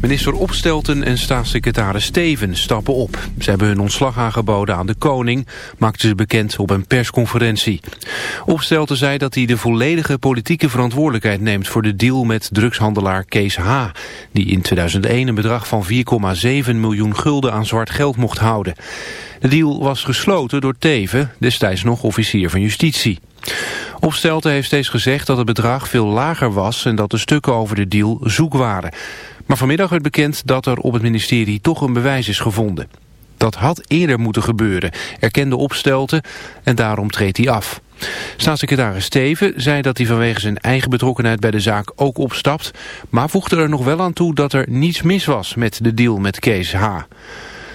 Minister Opstelten en staatssecretaris Steven stappen op. Ze hebben hun ontslag aangeboden aan de koning, maakten ze bekend op een persconferentie. Opstelten zei dat hij de volledige politieke verantwoordelijkheid neemt voor de deal met drugshandelaar Kees H., die in 2001 een bedrag van 4,7 miljoen gulden aan zwart geld mocht houden. De deal was gesloten door Teven, destijds nog officier van justitie. Opstelten heeft steeds gezegd dat het bedrag veel lager was en dat de stukken over de deal zoek waren. Maar vanmiddag werd bekend dat er op het ministerie toch een bewijs is gevonden. Dat had eerder moeten gebeuren, erkende Opstelten en daarom treedt hij af. Staatssecretaris Steven zei dat hij vanwege zijn eigen betrokkenheid bij de zaak ook opstapt, maar voegde er nog wel aan toe dat er niets mis was met de deal met Kees H.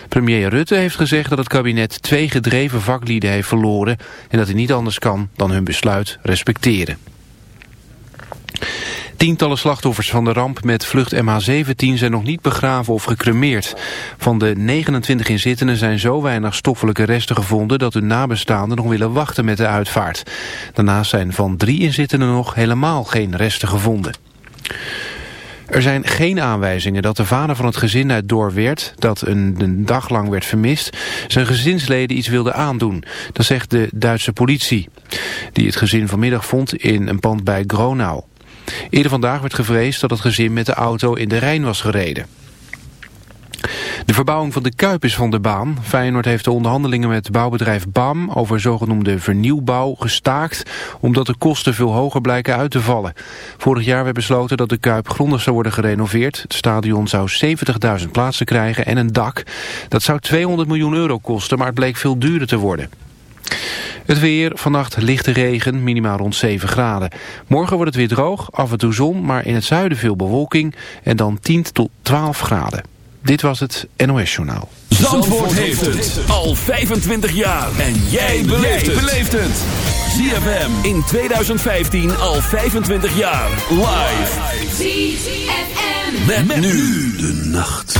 Premier Rutte heeft gezegd dat het kabinet twee gedreven vaklieden heeft verloren... en dat hij niet anders kan dan hun besluit respecteren. Tientallen slachtoffers van de ramp met vlucht MH17 zijn nog niet begraven of gecremeerd. Van de 29 inzittenden zijn zo weinig stoffelijke resten gevonden dat hun nabestaanden nog willen wachten met de uitvaart. Daarnaast zijn van drie inzittenden nog helemaal geen resten gevonden. Er zijn geen aanwijzingen dat de vader van het gezin uit Doorweert, dat een, een, dag lang werd vermist, zijn gezinsleden iets wilde aandoen. Dat zegt de Duitse politie, die het gezin vanmiddag vond in een pand bij Gronau. Eerder vandaag werd gevreesd dat het gezin met de auto in de Rijn was gereden. De verbouwing van de Kuip is van de baan. Feyenoord heeft de onderhandelingen met bouwbedrijf BAM over zogenoemde vernieuwbouw gestaakt, omdat de kosten veel hoger blijken uit te vallen. Vorig jaar werd besloten dat de Kuip grondig zou worden gerenoveerd. Het stadion zou 70.000 plaatsen krijgen en een dak. Dat zou 200 miljoen euro kosten, maar het bleek veel duurder te worden. Het weer, vannacht lichte regen, minimaal rond 7 graden. Morgen wordt het weer droog, af en toe zon, maar in het zuiden veel bewolking en dan 10 tot 12 graden. Dit was het NOS Journaal. Zandvoort, heeft het al 25 jaar. En jij beleeft het. ZFM in 2015 al 25 jaar. Live. ZFM. met nu de nacht.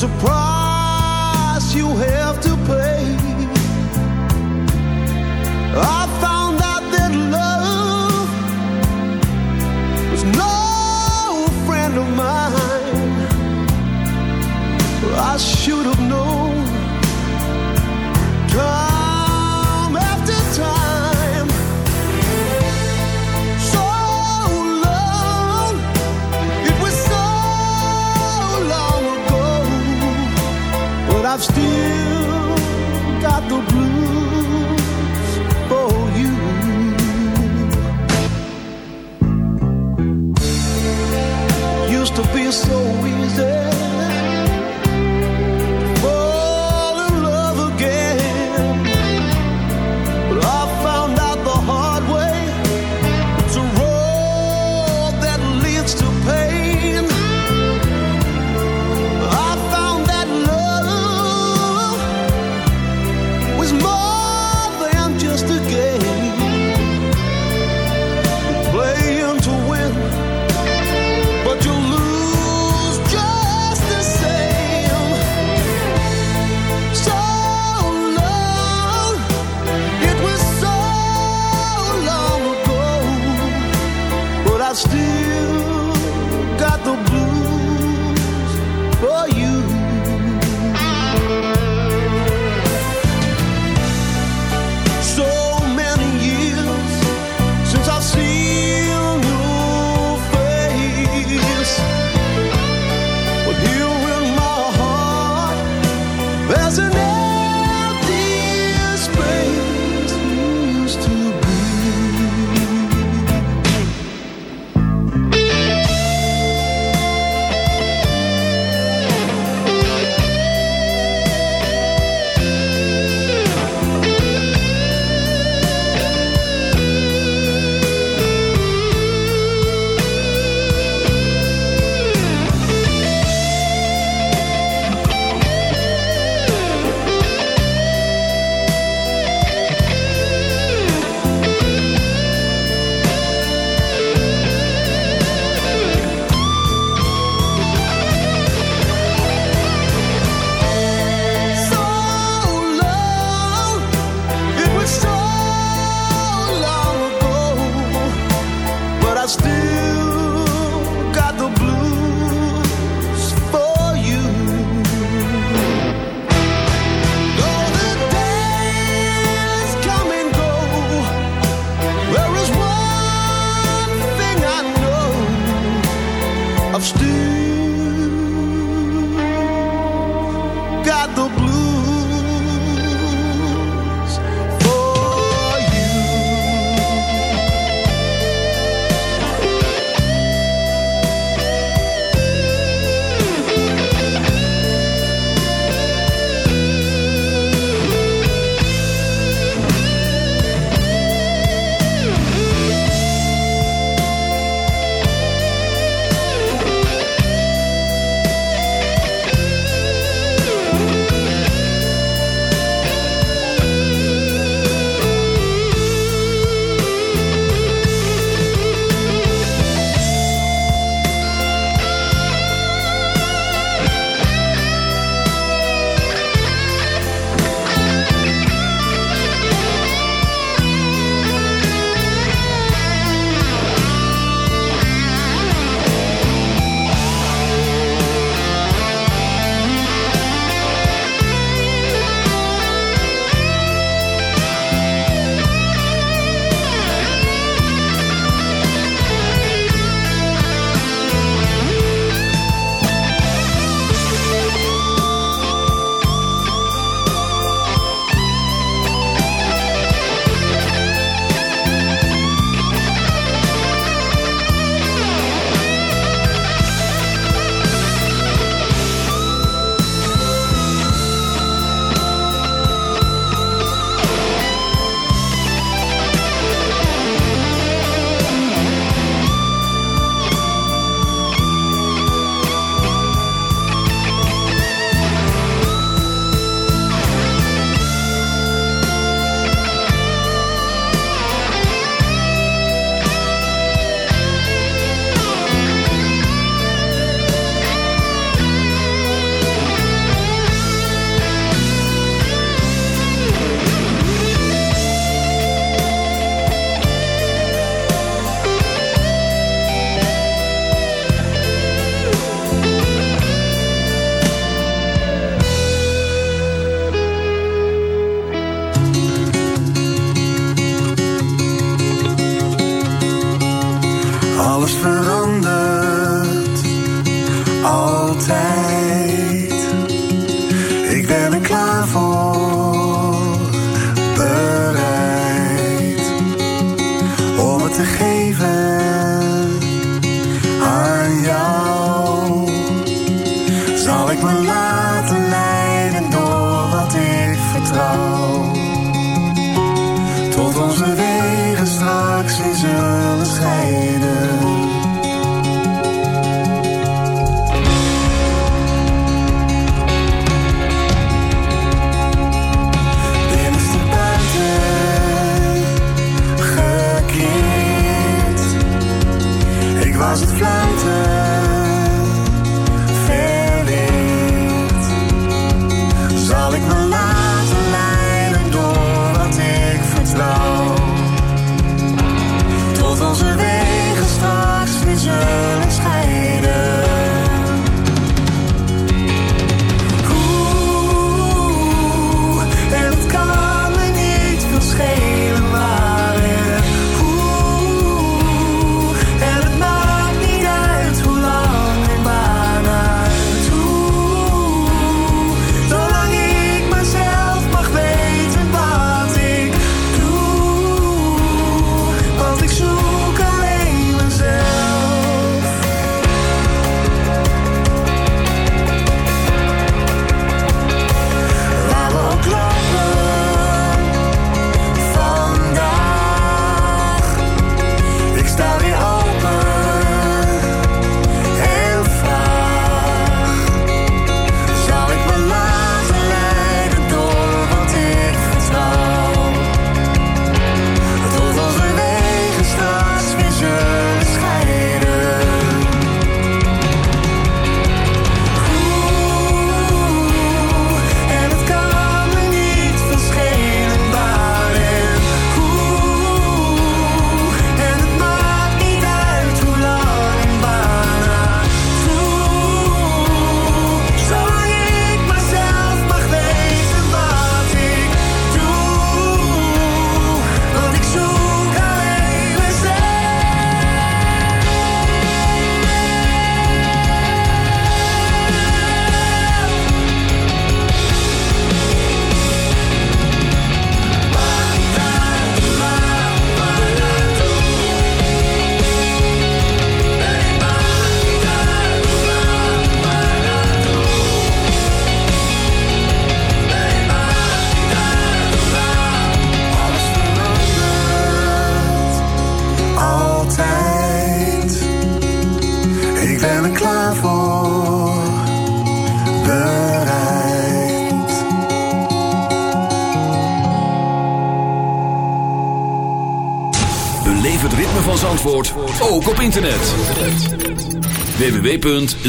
was a problem.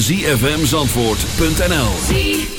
zfmzandvoort.nl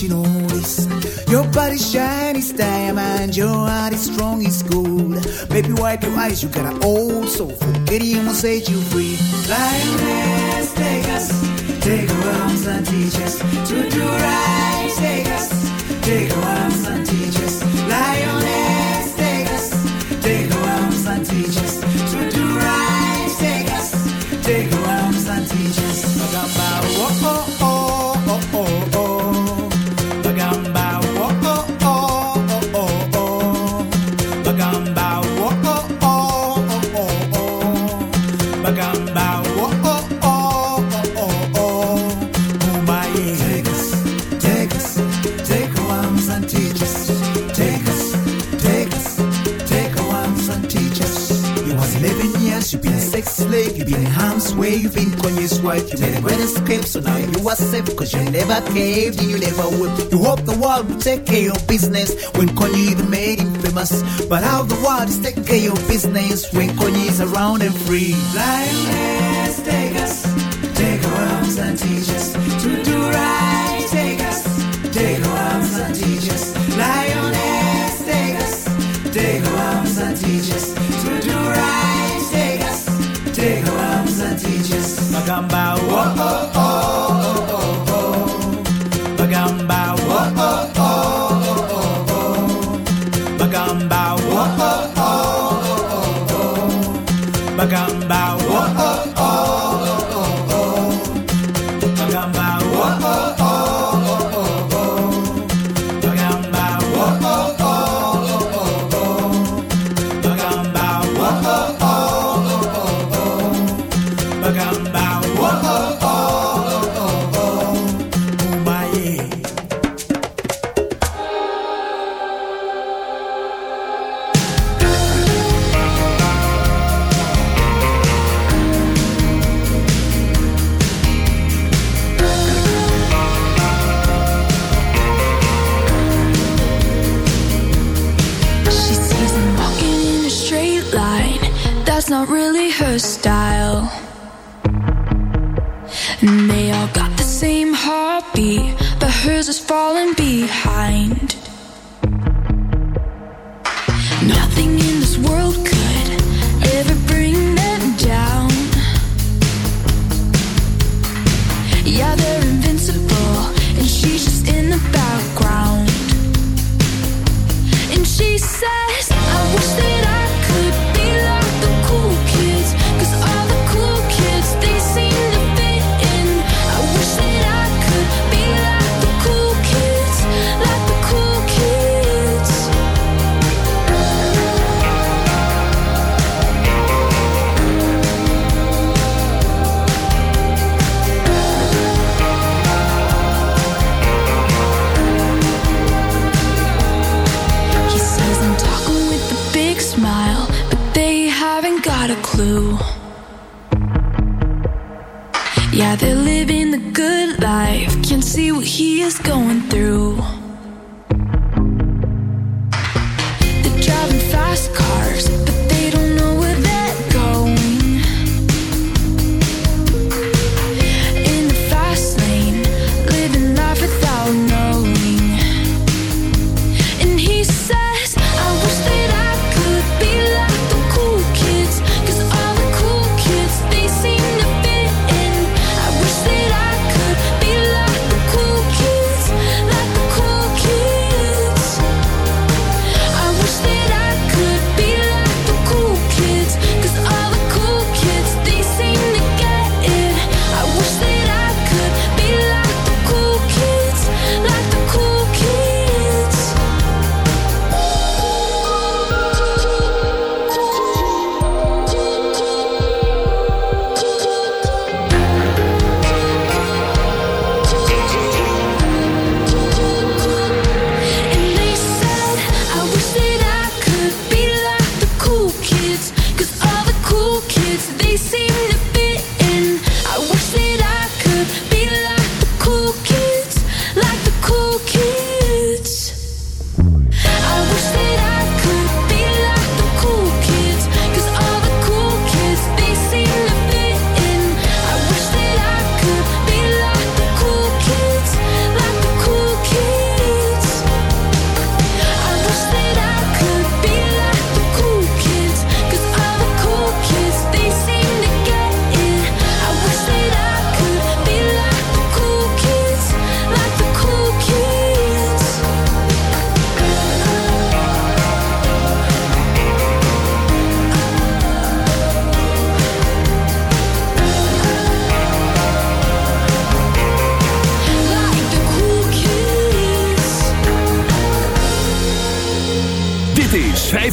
You know this. Your body's shiny, is diamond, your heart is strong it's gold. Baby, wipe your eyes, you got an old soul. Forget him and set you free. Lioness, take us, take our arms and teach us to do right. Take us, take our arms and teach us. You made a great escape, so now you are safe. Cause you never caved and you never would. You hope the world will take care of business when Kanye even made him famous. But how the world is taking care of business when Kanye is around and free. Life take us, take our arms and teach us to do right. Take us, take our arms and teach us. Life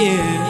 Yeah.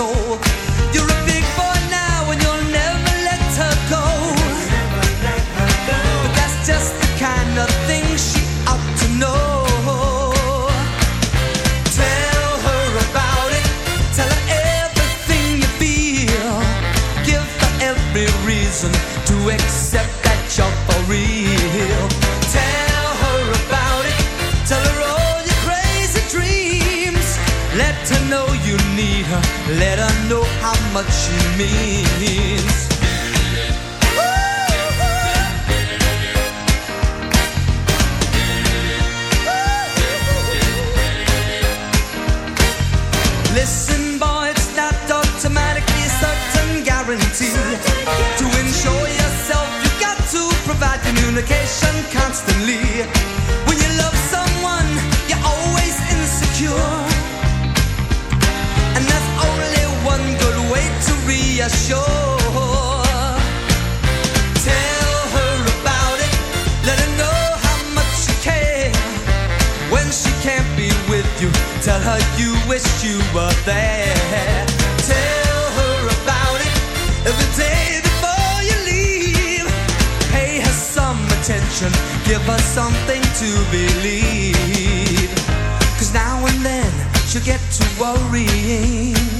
soul. what she means. Listen, boy, it's not automatically a certain guarantee. To ensure yourself, you've got to provide communication be ashore. Tell her you you were there. Tell her about it every day before you leave. Pay her some attention, give her something to now and then she'll worrying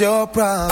your problem.